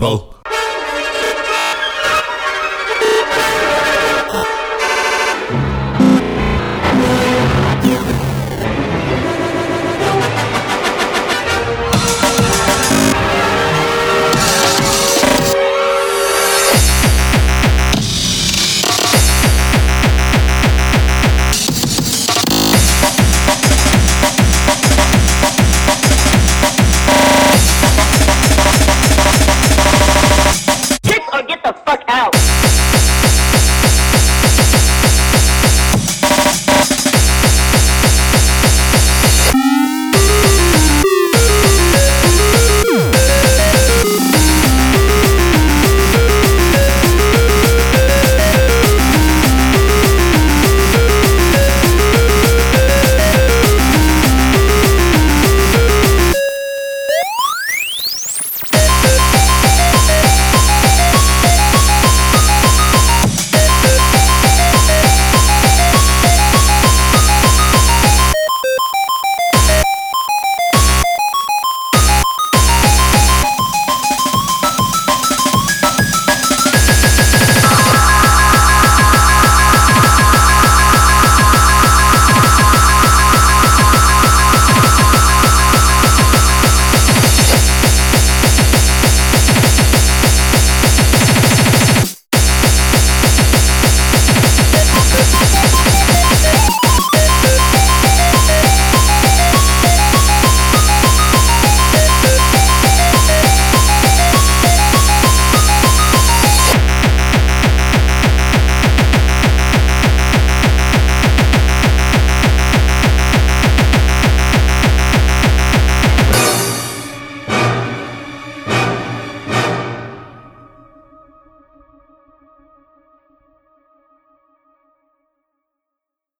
ho, fuck out.